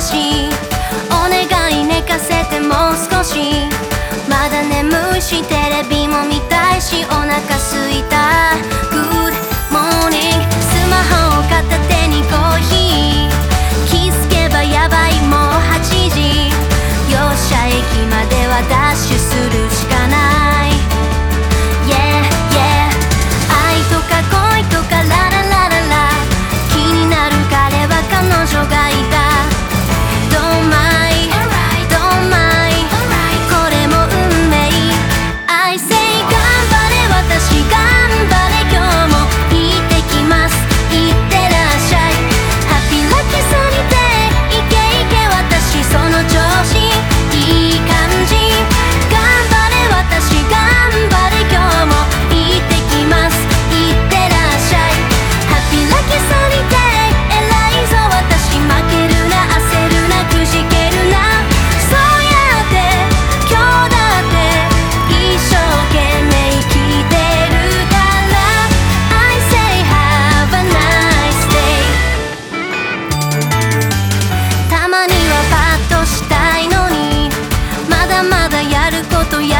しお願い寝かせてもう少しまだ眠いしテレビも見たいしお腹すいた。Good morning スマホを片まだやることや